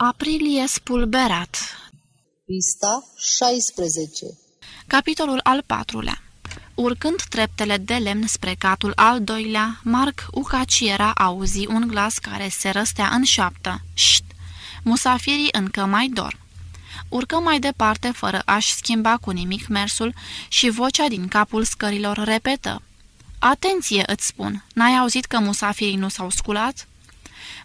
Aprilie spulberat Pista 16 Capitolul al patrulea Urcând treptele de lemn spre catul al doilea, Marc Ucaciera auzi un glas care se răstea în șoaptă. Șt! Musafirii încă mai dorm. Urcă mai departe fără a-și schimba cu nimic mersul și vocea din capul scărilor repetă. Atenție, îți spun, n-ai auzit că musafirii nu s-au sculat?"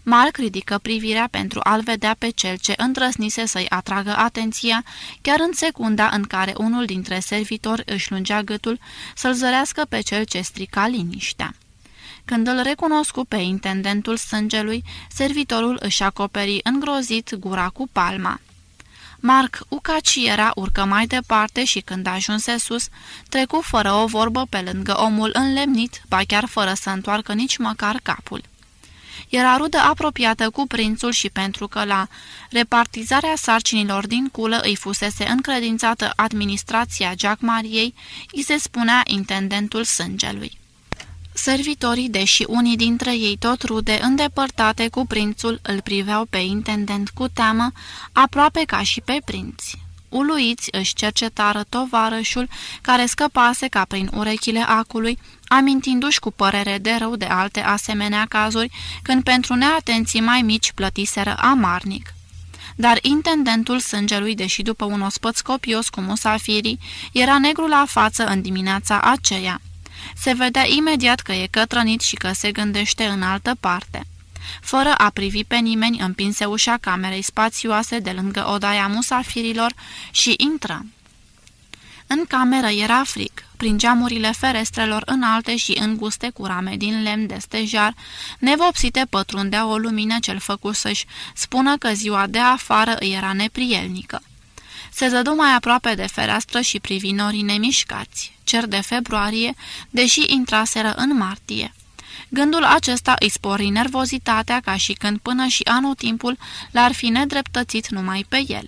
Mark ridică privirea pentru a-l vedea pe cel ce întrăsnise să-i atragă atenția, chiar în secunda în care unul dintre servitori își lungea gâtul să-l zărească pe cel ce strica liniștea. Când îl recunoscu pe intendentul sângelui, servitorul își acoperi îngrozit gura cu palma. Marc Ucaciera urcă mai departe și când ajunse sus, trecu fără o vorbă pe lângă omul înlemnit, ba chiar fără să întoarcă nici măcar capul. Era rudă apropiată cu prințul și pentru că la repartizarea sarcinilor din culă îi fusese încredințată administrația Jack Mariei, îi se spunea intendentul sângelui. Servitorii, deși unii dintre ei tot rude îndepărtate cu prințul, îl priveau pe intendent cu teamă, aproape ca și pe prinți. Uluiți își cercetară tovarășul, care scăpase ca prin urechile acului, amintindu-și cu părere de rău de alte asemenea cazuri, când pentru neatenții mai mici plătiseră amarnic. Dar intendentul sângelui, deși după un ospăț copios cu musafirii, era negru la față în dimineața aceea. Se vedea imediat că e cătrănit și că se gândește în altă parte. Fără a privi pe nimeni, împinse ușa camerei spațioase de lângă odaia musafirilor și intră. În cameră era frig. Prin geamurile ferestrelor înalte și înguste cu rame din lemn de stejar, nevopsite pătrundea o lumină ce-l făcu să-și spună că ziua de afară îi era neprielnică. Se zădu mai aproape de fereastră și privi norii nemișcați, cer de februarie, deși intraseră în martie. Gândul acesta îi spori nervozitatea ca și când până și anotimpul l-ar fi nedreptățit numai pe el.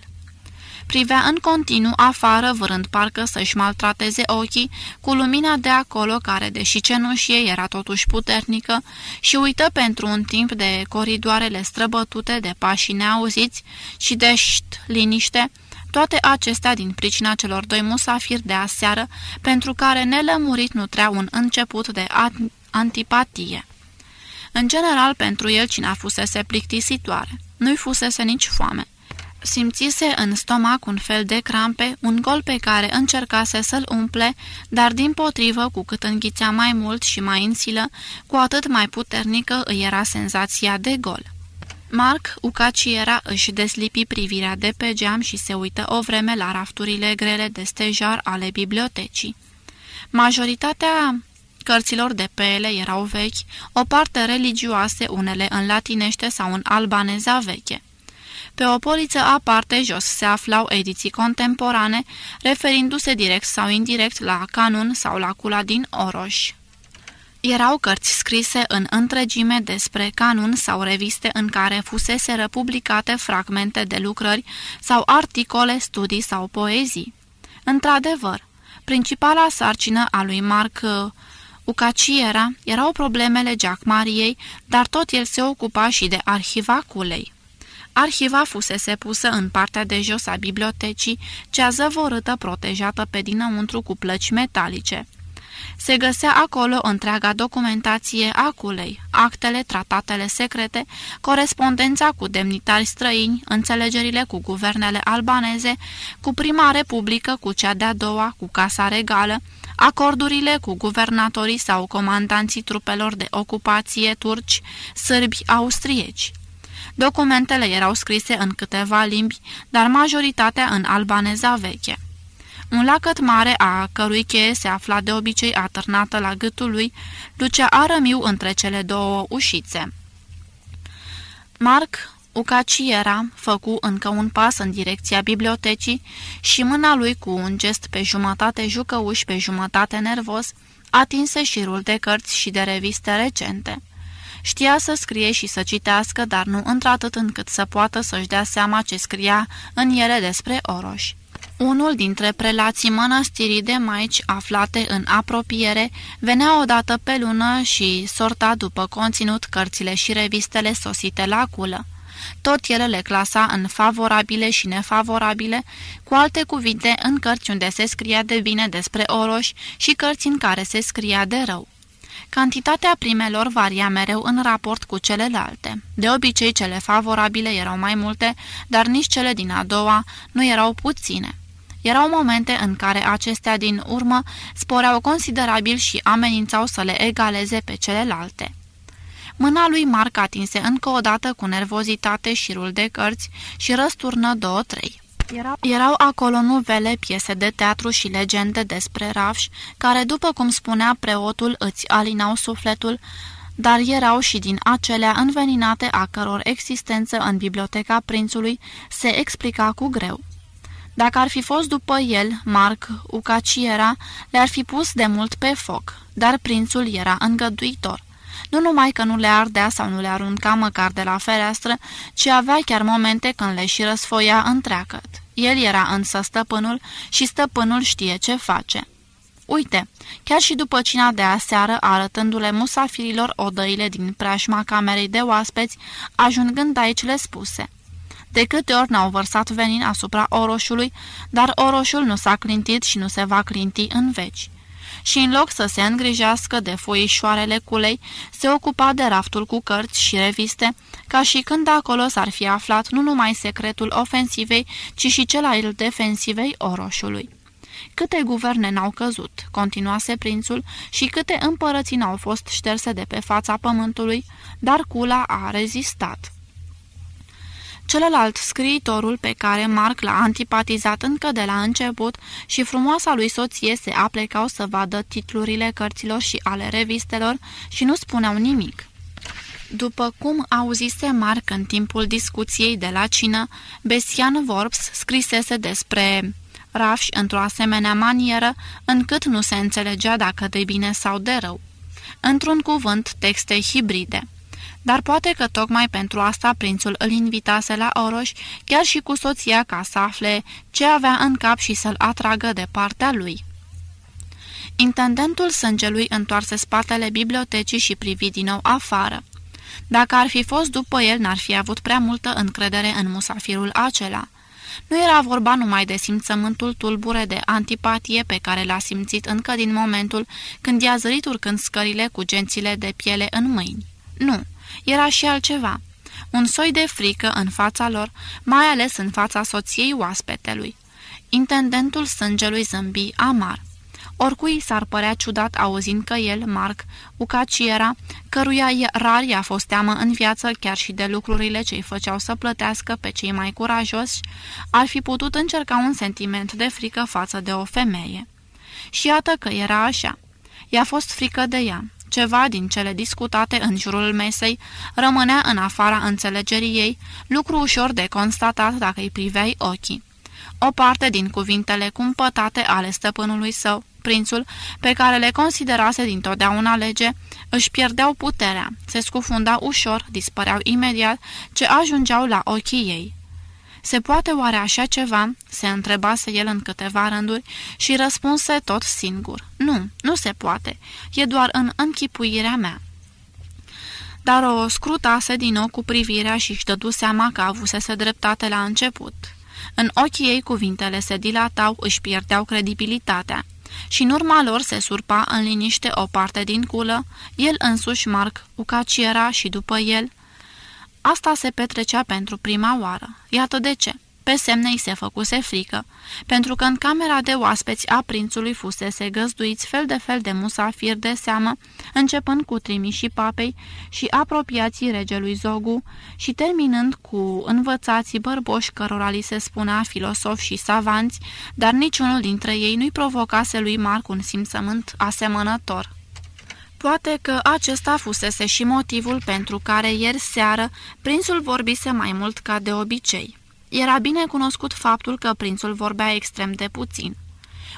Privea în continuu afară, vrând parcă să-și maltrateze ochii cu lumina de acolo, care, deși cenușie, era totuși puternică, și uită pentru un timp de coridoarele străbătute de pașii neauziți și de șt, liniște, toate acestea din pricina celor doi musafiri de aseară, pentru care nelămurit nutrea un început de antipatie. În general, pentru el cine a fusese plictisitoare. Nu-i fusese nici foame. Simțise în stomac un fel de crampe, un gol pe care încercase să-l umple, dar din potrivă, cu cât înghițea mai mult și mai însilă, cu atât mai puternică îi era senzația de gol. Mark Ucaciera își deslipi privirea de pe geam și se uită o vreme la rafturile grele de stejar ale bibliotecii. Majoritatea cărților de pe ele erau vechi, o parte religioase, unele în latinește sau în albaneza veche. Pe o poliță aparte jos se aflau ediții contemporane, referindu-se direct sau indirect la Canun sau la Cula din Oroș. Erau cărți scrise în întregime despre canun sau reviste în care fusese republicate fragmente de lucrări sau articole, studii sau poezii. Într-adevăr, principala sarcină a lui Marc Ucaciera erau problemele Jack Mariei, dar tot el se ocupa și de arhiva culei. Arhiva fusese pusă în partea de jos a bibliotecii, cea zăvorâtă protejată pe dinăuntru cu plăci metalice. Se găsea acolo întreaga documentație a culei, actele, tratatele secrete, corespondența cu demnitari străini, înțelegerile cu guvernele albaneze, cu prima republică, cu cea de-a doua, cu Casa Regală, acordurile cu guvernatorii sau comandanții trupelor de ocupație turci, sârbi, austrieci. Documentele erau scrise în câteva limbi, dar majoritatea în albaneza veche. Un lacăt mare, a cărui cheie se afla de obicei atârnată la gâtul lui, ducea arămiu între cele două ușițe. Mark Ucaciera făcu încă un pas în direcția bibliotecii și mâna lui cu un gest pe jumătate jucăuș, pe jumătate nervos, atinse șirul de cărți și de reviste recente. Știa să scrie și să citească, dar nu într-atât încât să poată să-și dea seama ce scria în ele despre Oroș. Unul dintre prelații mănăstirii de maici aflate în apropiere venea odată pe lună și sorta după conținut cărțile și revistele sosite la culă. Tot el le clasa în favorabile și nefavorabile, cu alte cuvinte în cărți unde se scria de bine despre Oroș și cărți în care se scria de rău. Cantitatea primelor varia mereu în raport cu celelalte. De obicei, cele favorabile erau mai multe, dar nici cele din a doua nu erau puține. Erau momente în care acestea din urmă sporeau considerabil și amenințau să le egaleze pe celelalte. Mâna lui Marc atinse încă o dată cu nervozitate șirul de cărți și răsturnă două-trei. Erau, erau acolo nuvele, piese de teatru și legende despre Ravș, care, după cum spunea preotul, îți alinau sufletul, dar erau și din acelea înveninate a căror existență în biblioteca prințului se explica cu greu. Dacă ar fi fost după el, Marc Ucaciera le-ar fi pus de mult pe foc, dar prințul era îngăduitor. Nu numai că nu le ardea sau nu le arunca măcar de la fereastră, ci avea chiar momente când le și răsfoia întreagăt. El era însă stăpânul și stăpânul știe ce face. Uite, chiar și după cina de aseară, arătându-le musafirilor odăile din preajma camerei de oaspeți, ajungând aici le spuse. De câte ori n-au vărsat venin asupra oroșului, dar oroșul nu s-a clintit și nu se va clinti în veci și în loc să se îngrijească de foișoarele culei, se ocupa de raftul cu cărți și reviste, ca și când acolo s-ar fi aflat nu numai secretul ofensivei, ci și cel al defensivei oroșului. Câte guverne n-au căzut, continuase prințul, și câte împărății n-au fost șterse de pe fața pământului, dar cula a rezistat. Celălalt, scriitorul pe care Mark l-a antipatizat încă de la început și frumoasa lui soție se aplecau să vadă titlurile cărților și ale revistelor și nu spuneau nimic. După cum auzise Mark în timpul discuției de la cină, Besian Vorbs scrisese despre Rafș într-o asemenea manieră, încât nu se înțelegea dacă de bine sau de rău. Într-un cuvânt, texte hibride dar poate că tocmai pentru asta prințul îl invitase la Oroș, chiar și cu soția ca să afle ce avea în cap și să-l atragă de partea lui. Intendentul sângelui întoarse spatele bibliotecii și privi din nou afară. Dacă ar fi fost după el, n-ar fi avut prea multă încredere în musafirul acela. Nu era vorba numai de simțământul tulbure de antipatie pe care l-a simțit încă din momentul când i-a zărit urcând scările cu gențile de piele în mâini. Nu, era și altceva. Un soi de frică în fața lor, mai ales în fața soției oaspetelui. Intendentul sângelui zâmbi amar. Oricui s-ar părea ciudat auzind că el, Marc, ucaciera, căruia rar i-a fost teamă în viață chiar și de lucrurile ce îi făceau să plătească pe cei mai curajoși, ar fi putut încerca un sentiment de frică față de o femeie. Și iată că era așa. I-a fost frică de ea. Ceva din cele discutate în jurul mesei rămânea în afara înțelegerii ei, lucru ușor de constatat dacă îi priveai ochii. O parte din cuvintele cumpătate ale stăpânului său, prințul, pe care le considerase dintotdeauna lege, își pierdeau puterea, se scufundau ușor, dispăreau imediat, ce ajungeau la ochii ei. Se poate oare așa ceva?" se întrebase el în câteva rânduri și răspunse tot singur. Nu, nu se poate. E doar în închipuirea mea." Dar o scrutase din nou cu privirea și își dădu seama că avusese dreptate la început. În ochii ei cuvintele se dilatau, își pierdeau credibilitatea și în urma lor se surpa în liniște o parte din culă, el însuși Marc Ucaciera și după el Asta se petrecea pentru prima oară. Iată de ce. Pe semne îi se făcuse frică, pentru că în camera de oaspeți a prințului fusese găzduiți fel de fel de musafiri de seamă, începând cu trimișii papei și apropiații regelui Zogu și terminând cu învățații bărboși cărora li se spunea filosofi și savanți, dar niciunul dintre ei nu-i provocase lui Marc un simțământ asemănător. Poate că acesta fusese și motivul pentru care ieri seară prințul vorbise mai mult ca de obicei. Era bine cunoscut faptul că prințul vorbea extrem de puțin.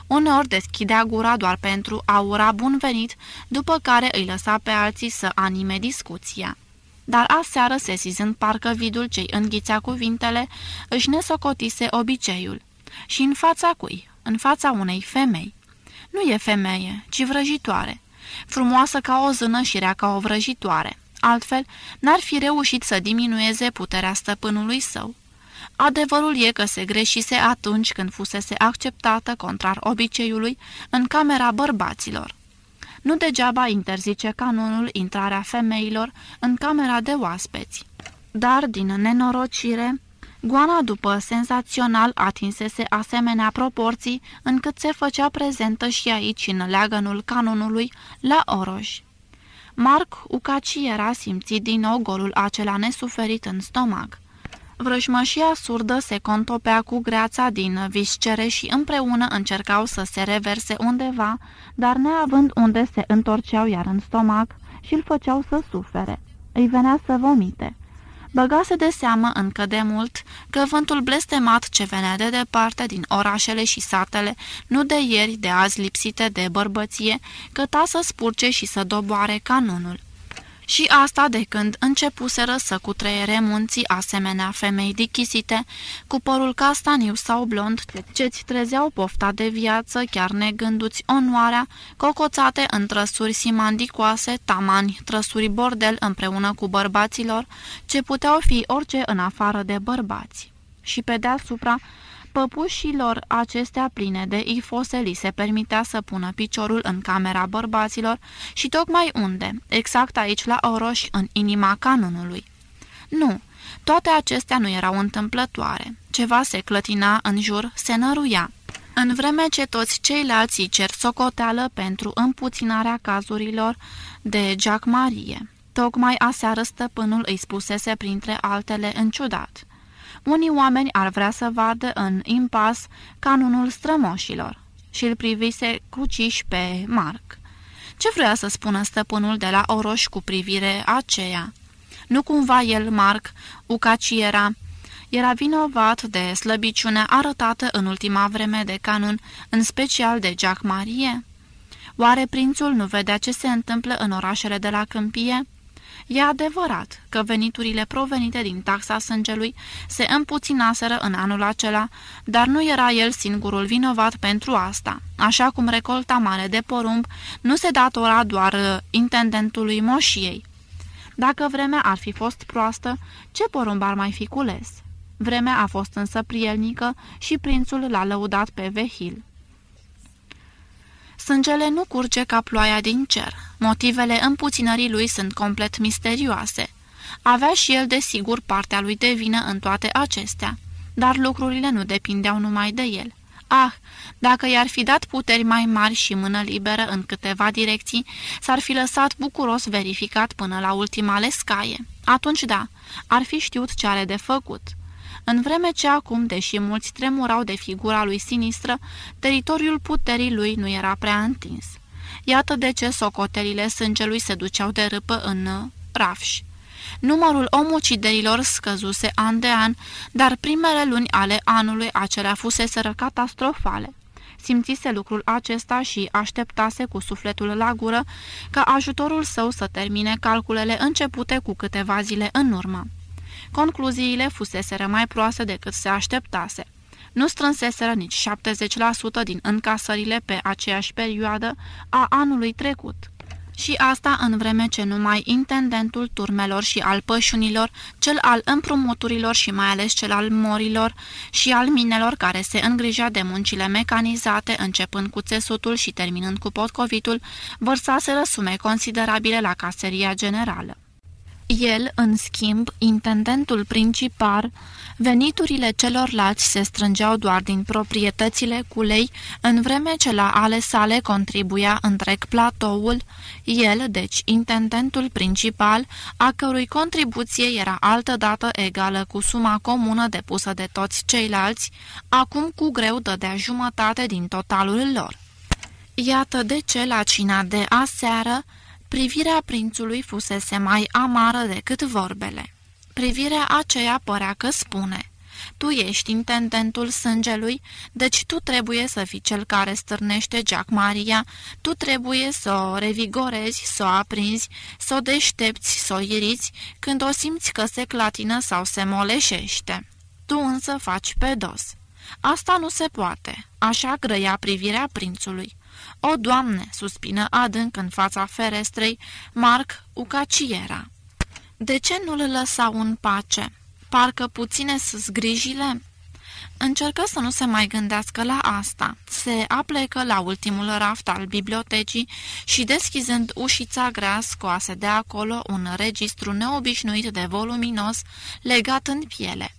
Uneori deschidea gura doar pentru a ura bun venit, după care îi lăsa pe alții să anime discuția. Dar aseară, sesizând parcă vidul cei înghițea cuvintele, își nesocotise obiceiul. Și în fața cui? În fața unei femei. Nu e femeie, ci vrăjitoare frumoasă ca o zână și rea ca o vrăjitoare. Altfel, n-ar fi reușit să diminueze puterea stăpânului său. Adevărul e că se greșise atunci când fusese acceptată, contrar obiceiului, în camera bărbaților. Nu degeaba interzice canonul intrarea femeilor în camera de oaspeți. Dar, din nenorocire, goana după senzațional atinsese asemenea proporții încât se făcea prezentă și aici în leagănul canonului la Oroș. Marc Ucaci era simțit din nou golul acela nesuferit în stomac. Vrăjmășia surdă se contopea cu greața din viscere și împreună încercau să se reverse undeva, dar neavând unde se întorceau iar în stomac și îl făceau să sufere. Îi venea să vomite. Băgase de seamă încă de mult că vântul blestemat ce venea de departe din orașele și satele, nu de ieri, de azi lipsite de bărbăție, căta să spurce și să doboare canunul. Și asta de când începuseră să cutreiere munții asemenea femei dichisite, cu părul castaniu sau blond, ce-ți trezeau pofta de viață, chiar negându-ți onoarea, cocoțate în trăsuri simandicoase, tamani, trăsuri bordel împreună cu bărbaților, ce puteau fi orice în afară de bărbați. Și pe deasupra, Păpușilor acestea pline de ifose li se permitea să pună piciorul în camera bărbaților și tocmai unde, exact aici la Oroș, în inima canonului. Nu, toate acestea nu erau întâmplătoare. Ceva se clătina în jur, se năruia. În vreme ce toți ceilalți cer socoteală pentru împuținarea cazurilor de Jack Marie. Tocmai aseară stăpânul îi spusese printre altele în ciudat. Unii oameni ar vrea să vadă în impas canunul strămoșilor și îl privise cruciș pe Marc. Ce vrea să spună stăpânul de la Oroș cu privire aceea? Nu cumva el, Marc, Ucaciera, era vinovat de slăbiciunea arătată în ultima vreme de canun, în special de Jack Marie? Oare prințul nu vedea ce se întâmplă în orașele de la câmpie? E adevărat că veniturile provenite din taxa sângelui se împuținaseră în anul acela, dar nu era el singurul vinovat pentru asta, așa cum recolta mare de porumb nu se datora doar uh, intendentului moșiei. Dacă vremea ar fi fost proastă, ce porumb ar mai fi cules? Vremea a fost însă prielnică și prințul l-a lăudat pe vehil. Sângele nu curge ca ploaia din cer. Motivele împuținării lui sunt complet misterioase. Avea și el, desigur, partea lui de vină în toate acestea, dar lucrurile nu depindeau numai de el. Ah, dacă i-ar fi dat puteri mai mari și mână liberă în câteva direcții, s-ar fi lăsat bucuros verificat până la ultima lescaie. Atunci da, ar fi știut ce are de făcut în vreme ce acum, deși mulți tremurau de figura lui sinistră, teritoriul puterii lui nu era prea întins. Iată de ce socotelile sângelui se duceau de râpă în rafș. Numărul omuciderilor scăzuse an de an, dar primele luni ale anului acelea fuseseră catastrofale. Simțise lucrul acesta și așteptase cu sufletul la gură ca ajutorul său să termine calculele începute cu câteva zile în urmă concluziile fuseseră mai proaste decât se așteptase. Nu strânseseră nici 70% din încasările pe aceeași perioadă a anului trecut. Și asta în vreme ce numai intendentul turmelor și al pășunilor, cel al împrumuturilor și mai ales cel al morilor și al minelor care se îngrija de muncile mecanizate, începând cu țesutul și terminând cu potcovitul, vărsaseră sume considerabile la caseria generală. El, în schimb, intendentul principal, veniturile celorlalți se strângeau doar din proprietățile culei, în vreme ce la ale sale contribuia întreg platoul, el, deci intendentul principal, a cărui contribuție era altădată egală cu suma comună depusă de toți ceilalți, acum cu greu dădea jumătate din totalul lor. Iată de ce la cina de aseară, Privirea prințului fusese mai amară decât vorbele. Privirea aceea părea că spune, Tu ești intendentul sângelui, deci tu trebuie să fii cel care stârnește Jack Maria, tu trebuie să o revigorezi, să o aprinzi, să o deștepți, să o iriți, când o simți că se clatină sau se moleșește. Tu însă faci pe dos. Asta nu se poate, așa grăia privirea prințului. O, Doamne!" suspină adânc în fața ferestrei Marc Ucaciera. De ce nu-l lăsau în pace? Parcă puține să grijile? Încercă să nu se mai gândească la asta. Se aplecă la ultimul raft al bibliotecii și, deschizând ușița grea, scoase de acolo un registru neobișnuit de voluminos, legat în piele.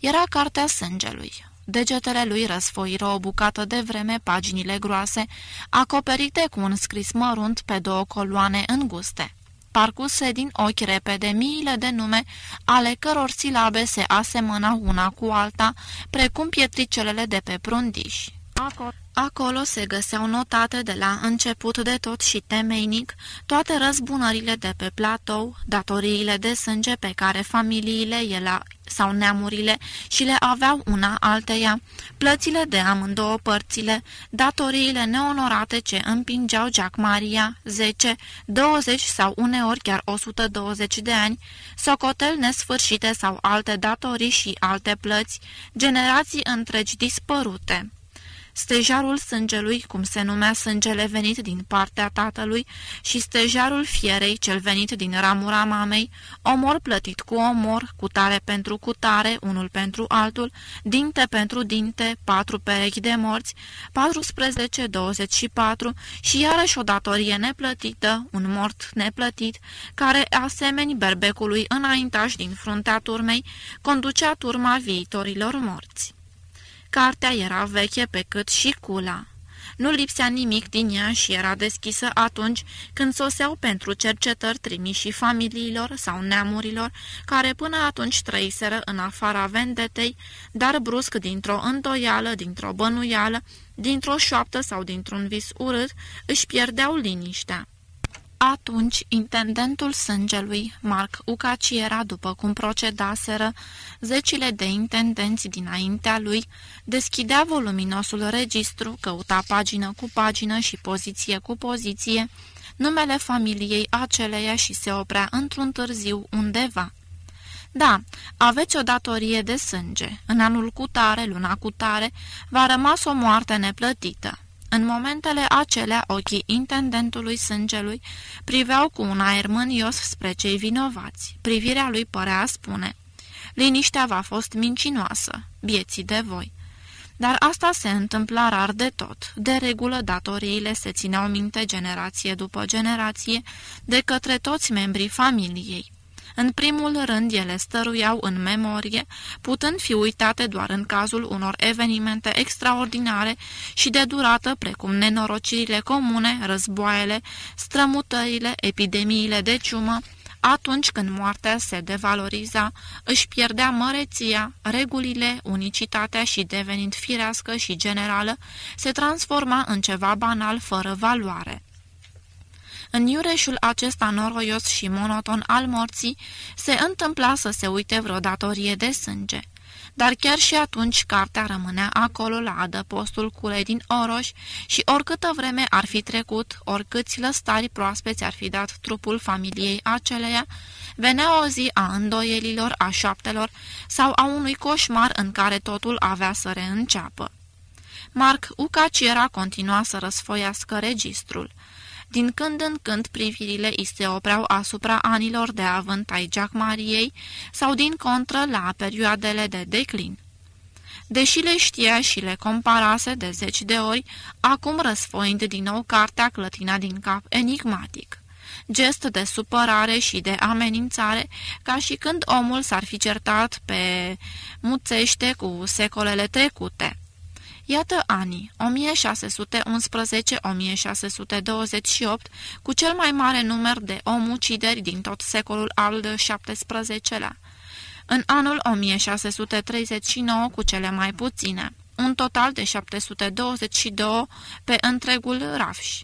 Era cartea sângelui. Degetele lui răsfoiră o bucată de vreme paginile groase, acoperite cu un scris mărunt pe două coloane înguste parcuse din ochi repede miile de nume, ale căror silabe se asemănau una cu alta, precum pietricelele de pe prundiș. Acolo. Acolo se găseau notate de la început de tot și temeinic toate răzbunările de pe platou, datoriile de sânge pe care familiile ele sau neamurile și le aveau una alteia, plățile de amândouă părțile, datoriile neonorate ce împingeau Jack Maria 10, 20 sau uneori chiar 120 de ani, socotel nesfârșite sau alte datorii și alte plăți, generații întregi dispărute stejarul sângelui, cum se numea sângele venit din partea tatălui, și stejarul fierei, cel venit din ramura mamei, omor plătit cu omor, cutare pentru cutare, unul pentru altul, dinte pentru dinte, patru perechi de morți, 14, 24 și iarăși o datorie neplătită, un mort neplătit, care, asemeni berbecului înaintaș din fruntea turmei, conducea turma viitorilor morți. Cartea era veche pe cât și cula. Nu lipsea nimic din ea și era deschisă atunci când soseau pentru cercetări trimiși familiilor sau neamurilor care până atunci trăiseră în afara vendetei, dar brusc dintr-o îndoială, dintr-o bănuială, dintr-o șoaptă sau dintr-un vis urât, își pierdeau liniștea. Atunci, intendentul sângelui, Mark Ucaci era, după cum procedaseră, zecile de intendenți dinaintea lui, deschidea voluminosul registru, căuta pagină cu pagină și poziție cu poziție, numele familiei aceleia și se oprea într-un târziu undeva. Da, aveți o datorie de sânge. În anul cutare, luna cutare, va rămas o moarte neplătită. În momentele acelea, ochii intendentului sângelui priveau cu un aer mânios spre cei vinovați. Privirea lui părea a spune, liniștea va fost mincinoasă, bieții de voi. Dar asta se întâmpla rar de tot. De regulă, datoriile se țineau minte generație după generație de către toți membrii familiei. În primul rând, ele stăruiau în memorie, putând fi uitate doar în cazul unor evenimente extraordinare și de durată, precum nenorocirile comune, războaiele, strămutările, epidemiile de ciumă, atunci când moartea se devaloriza, își pierdea măreția, regulile, unicitatea și devenind firească și generală, se transforma în ceva banal fără valoare. În iureșul acesta noroios și monoton al morții se întâmpla să se uite vreo datorie de sânge. Dar chiar și atunci cartea rămânea acolo la adăpostul culei din Oroș și oricâtă vreme ar fi trecut, oricâți lăstari proaspeți ar fi dat trupul familiei aceleia, venea o zi a îndoielilor, a șaptelor sau a unui coșmar în care totul avea să reînceapă. Marc Ucaciera continua să răsfoiască registrul. Din când în când privirile îi se opreau asupra anilor de avânt ai Jack Mariei sau din contră la perioadele de declin. Deși le știa și le comparase de zeci de ori, acum răsfoind din nou cartea clătina din cap enigmatic. Gest de supărare și de amenințare, ca și când omul s-ar fi certat pe muțește cu secolele trecute. Iată anii, 1611-1628, cu cel mai mare număr de omucideri din tot secolul al XVII-lea. În anul 1639 cu cele mai puține, un total de 722 pe întregul Rafș.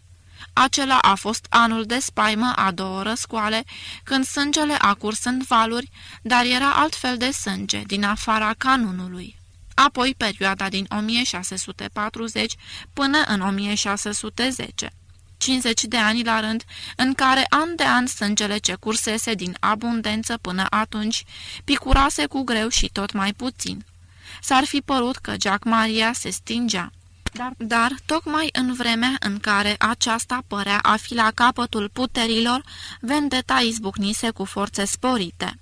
Acela a fost anul de spaimă a două răscoale, când sângele a curs în valuri, dar era altfel de sânge, din afara canunului apoi perioada din 1640 până în 1610. 50 de ani la rând, în care an de an sângele ce cursese din abundență până atunci, picurase cu greu și tot mai puțin. S-ar fi părut că Jack Maria se stingea. Dar, dar, tocmai în vremea în care aceasta părea a fi la capătul puterilor, vendeta izbucnise cu forțe sporite.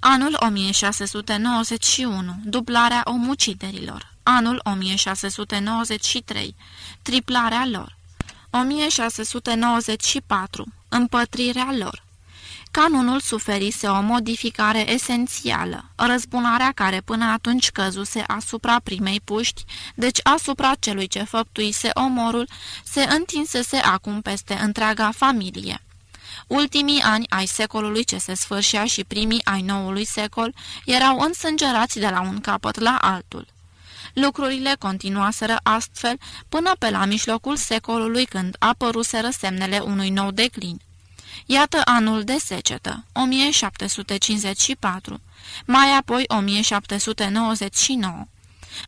Anul 1691, dublarea omuciderilor. Anul 1693, triplarea lor. 1694, împătrirea lor. Canonul suferise o modificare esențială, răzbunarea care până atunci căzuse asupra primei puști, deci asupra celui ce făptuise omorul, se întinsese acum peste întreaga familie. Ultimii ani ai secolului ce se sfârșea și primii ai noului secol erau însângerați de la un capăt la altul. Lucrurile continuaseră astfel până pe la mijlocul secolului când apăruseră semnele unui nou declin. Iată anul de secetă, 1754, mai apoi 1799.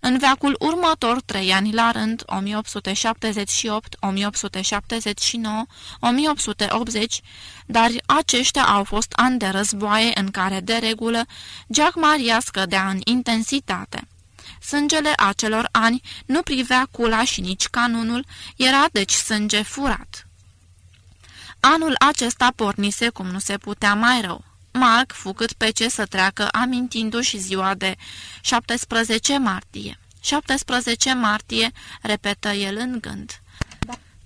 În veacul următor, trei ani la rând, 1878, 1879, 1880, dar aceștia au fost ani de războaie în care, de regulă, Jack Maria scădea în intensitate. Sângele acelor ani nu privea cula și nici canunul, era deci sânge furat. Anul acesta pornise cum nu se putea mai rău. Mark fu cât pe ce să treacă amintindu-și ziua de 17 martie. 17 martie, repetă el în gând.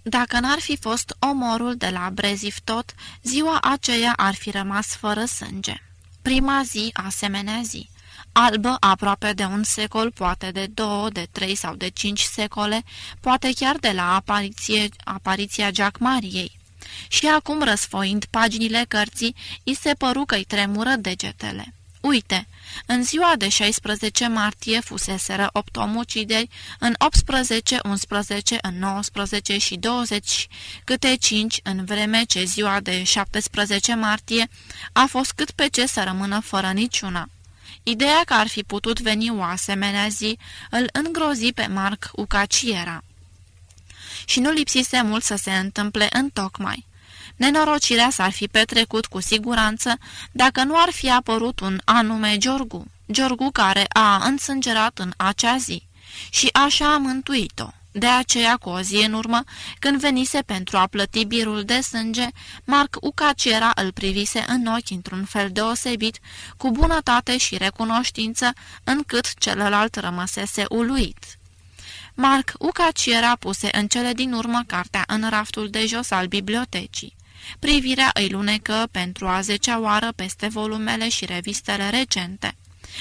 Dacă n-ar fi fost omorul de la Breziv tot, ziua aceea ar fi rămas fără sânge. Prima zi, asemenea zi, albă aproape de un secol, poate de două, de trei sau de cinci secole, poate chiar de la apariție, apariția Jack Mariei și acum răsfoind paginile cărții, îi se păru că-i tremură degetele. Uite, în ziua de 16 martie fuseseră 8 omucideri, în 18, 11, în 19 și 20, câte 5 în vreme ce ziua de 17 martie a fost cât pe ce să rămână fără niciuna. Ideea că ar fi putut veni o asemenea zi îl îngrozi pe Marc Ucaciera. Și nu lipsise mult să se întâmple în tocmai. Nenorocirea s-ar fi petrecut cu siguranță dacă nu ar fi apărut un anume Giorgu, Giorgu care a însângerat în acea zi și așa a mântuit-o. De aceea, cu o zi în urmă, când venise pentru a plăti birul de sânge, Marc Ucaciera îl privise în ochi într-un fel deosebit, cu bunătate și recunoștință, încât celălalt rămăsese uluit. Marc Ucaciera puse în cele din urmă cartea în raftul de jos al bibliotecii. Privirea îi lunecă pentru a zecea oară peste volumele și revistele recente.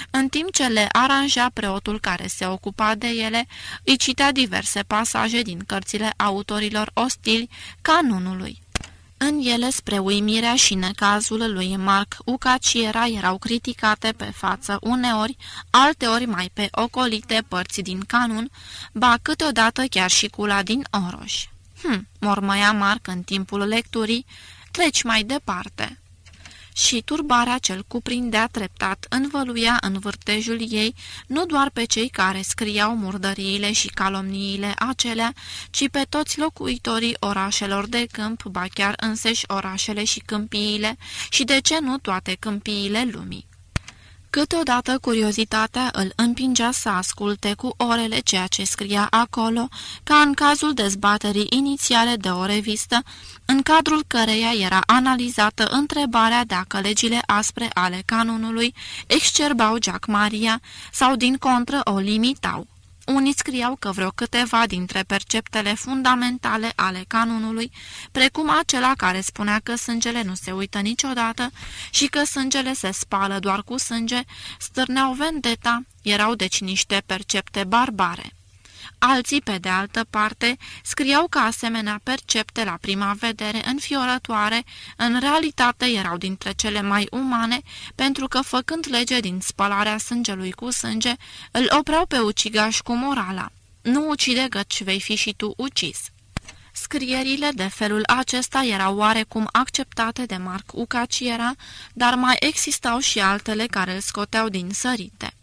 În timp ce le aranja preotul care se ocupa de ele, îi citea diverse pasaje din cărțile autorilor ostili canunului. În ele, spre uimirea și necazul lui Marc Ucaciera, erau criticate pe față uneori, alteori mai pe ocolite părți din canun, ba câteodată chiar și cula din Oroș. Hm, mormăia Marc în timpul lecturii, treci mai departe. Și turbarea cel cuprindea treptat învăluia în vârtejul ei nu doar pe cei care scriau murdăriile și calomniile acelea, ci pe toți locuitorii orașelor de câmp, ba chiar înseși orașele și câmpiile, și de ce nu toate câmpiile lumii. Câteodată curiozitatea îl împingea să asculte cu orele ceea ce scria acolo, ca în cazul dezbaterii inițiale de o revistă, în cadrul căreia era analizată întrebarea dacă legile aspre ale canonului excerbau Jack Maria sau din contră o limitau. Unii scriau că vreo câteva dintre perceptele fundamentale ale canonului, precum acela care spunea că sângele nu se uită niciodată și că sângele se spală doar cu sânge, stârneau vendeta, erau deci niște percepte barbare. Alții, pe de altă parte, scriau că asemenea percepte la prima vedere înfiorătoare, în realitate erau dintre cele mai umane, pentru că, făcând lege din spălarea sângelui cu sânge, îl opreau pe ucigaș cu morala. Nu ucide găci vei fi și tu ucis. Scrierile de felul acesta erau oarecum acceptate de Marc Ucaciera, dar mai existau și altele care îl scoteau din sărite.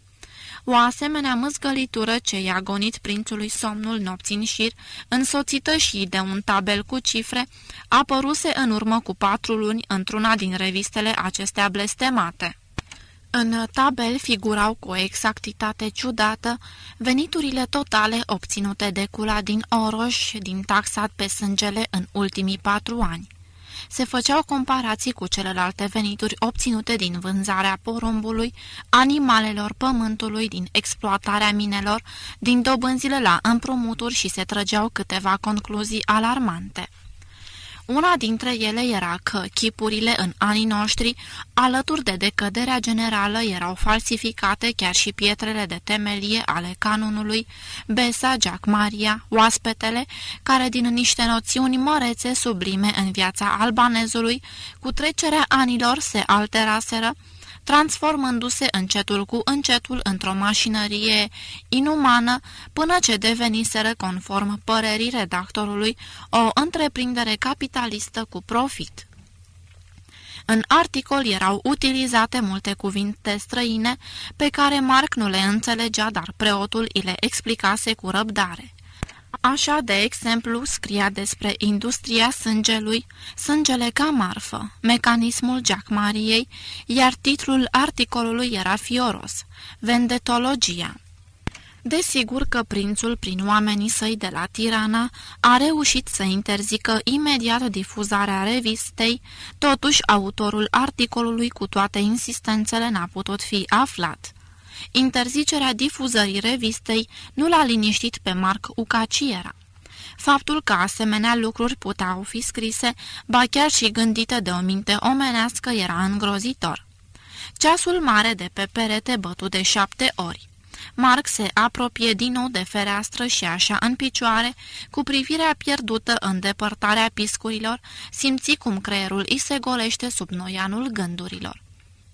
O asemenea măzgălitură ce i-a gonit prințului somnul nopții în șir, însoțită și de un tabel cu cifre, apăruse în urmă cu patru luni într-una din revistele acestea blestemate. În tabel figurau cu o exactitate ciudată veniturile totale obținute de cula din Oroș din taxat pe sângele în ultimii patru ani. Se făceau comparații cu celelalte venituri obținute din vânzarea porumbului, animalelor pământului, din exploatarea minelor, din dobânzile la împrumuturi și se trăgeau câteva concluzii alarmante. Una dintre ele era că chipurile în anii noștri, alături de decăderea generală, erau falsificate chiar și pietrele de temelie ale canonului, Besa, Jack Maria, oaspetele, care din niște noțiuni mărețe sublime în viața albanezului, cu trecerea anilor se alteraseră, transformându-se încetul cu încetul într-o mașinărie inumană, până ce deveniseră, conform părerii redactorului, o întreprindere capitalistă cu profit. În articol erau utilizate multe cuvinte străine pe care Marc nu le înțelegea, dar preotul îi le explicase cu răbdare. Așa, de exemplu, scria despre industria sângelui, sângele ca marfă, mecanismul Jack Mariei, iar titlul articolului era fioros, Vendetologia. Desigur că prințul, prin oamenii săi de la Tirana, a reușit să interzică imediat difuzarea revistei, totuși autorul articolului cu toate insistențele n-a putut fi aflat. Interzicerea difuzării revistei nu l-a liniștit pe Marc Ucaciera. Faptul că asemenea lucruri puteau fi scrise, ba chiar și gândite de o minte omenească, era îngrozitor. Ceasul mare de pe perete bătut de șapte ori. Mark se apropie din nou de fereastră și așa în picioare, cu privirea pierdută în depărtarea piscurilor, simți cum creierul îi se golește sub noianul gândurilor.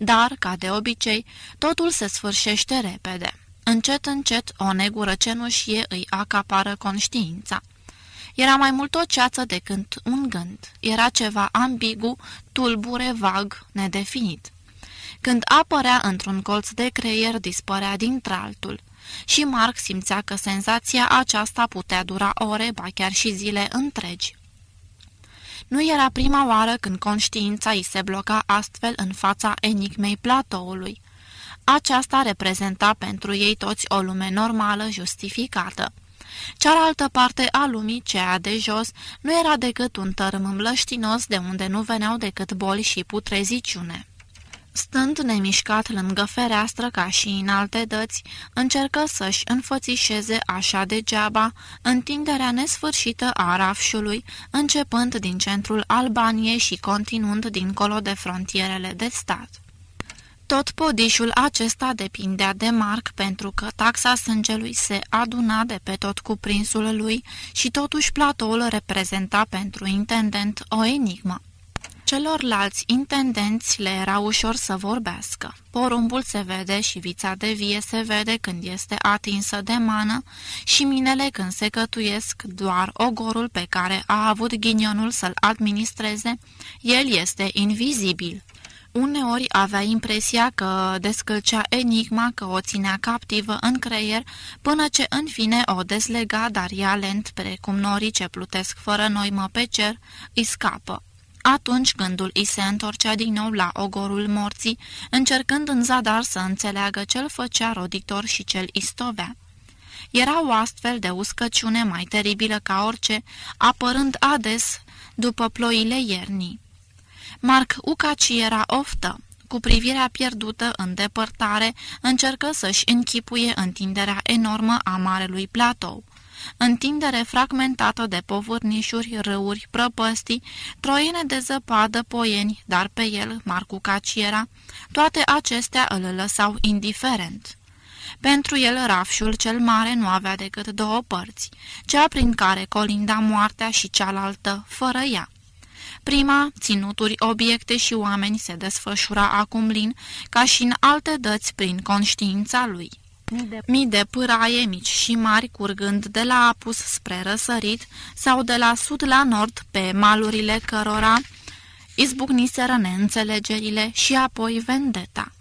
Dar, ca de obicei, totul se sfârșește repede. Încet, încet, o negură cenușie îi acapară conștiința. Era mai mult o ceață decât un gând. Era ceva ambigu, tulbure, vag, nedefinit. Când apărea într-un colț de creier, dispărea dintr-altul. Și Mark simțea că senzația aceasta putea dura ore, ba chiar și zile întregi. Nu era prima oară când conștiința îi se bloca astfel în fața enigmei platoului. Aceasta reprezenta pentru ei toți o lume normală, justificată. Cealaltă parte a lumii, cea de jos, nu era decât un tărâm mlăștinos de unde nu veneau decât boli și putreziciune. Stând nemișcat lângă fereastră ca și în alte dăți, încercă să-și înfățișeze așa degeaba întinderea nesfârșită a rafșului, începând din centrul Albaniei și continuând dincolo de frontierele de stat. Tot podișul acesta depindea de Marc pentru că taxa sângelui se aduna de pe tot cuprinsul lui și totuși platoul reprezenta pentru intendent o enigmă. Celorlalți intendenți le era ușor să vorbească. Porumbul se vede și vița de vie se vede când este atinsă de mană și minele când se cătuiesc doar ogorul pe care a avut ghinionul să-l administreze, el este invizibil. Uneori avea impresia că descălcea enigma, că o ținea captivă în creier, până ce în fine o deslega, dar ea lent, precum norii ce plutesc fără noimă pe cer, îi scapă. Atunci gândul îi se întorcea din nou la ogorul morții, încercând în zadar să înțeleagă ce-l făcea roditor și ce-l istovea. Era o astfel de uscăciune mai teribilă ca orice, apărând ades după ploile iernii. Marc Ucaci era oftă. Cu privirea pierdută în depărtare, încercă să-și închipuie întinderea enormă a marelui platou întindere fragmentată de povârnișuri, râuri, prăpăstii, troiene de zăpadă, poieni, dar pe el, Marcu Caciera, toate acestea îl lăsau indiferent. Pentru el, rafșul cel mare nu avea decât două părți, cea prin care colinda moartea și cealaltă, fără ea. Prima, ținuturi, obiecte și oameni se desfășura acum lin, ca și în alte dăți prin conștiința lui. Mii de pâraie mici și mari curgând de la apus spre răsărit sau de la sud la nord pe malurile cărora izbucniseră neînțelegerile și apoi vendeta.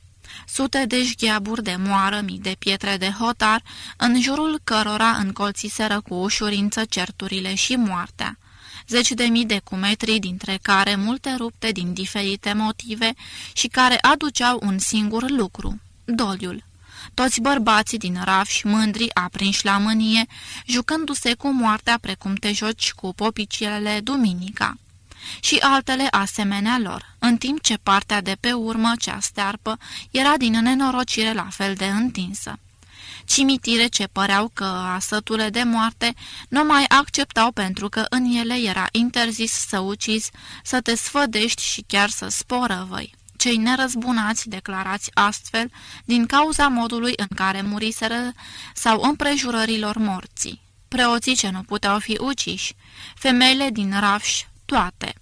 Sute de șgheaburi de moară, mii de pietre de hotar, în jurul cărora încolțiseră cu ușurință certurile și moartea. zeci de mii de cumetri, dintre care multe rupte din diferite motive și care aduceau un singur lucru, doliul. Toți bărbații din rafși, mândri, aprinși la mânie, jucându-se cu moartea precum te joci cu popicilele duminica și altele asemenea lor, în timp ce partea de pe urmă, cea stearpă, era din nenorocire la fel de întinsă. Cimitire ce păreau că asătule de moarte nu mai acceptau pentru că în ele era interzis să ucizi, să te sfădești și chiar să sporă voi. Cei nerăzbunați declarați astfel din cauza modului în care muriseră sau împrejurărilor morții. Preoții ce nu puteau fi uciși, femeile din rafși, toate.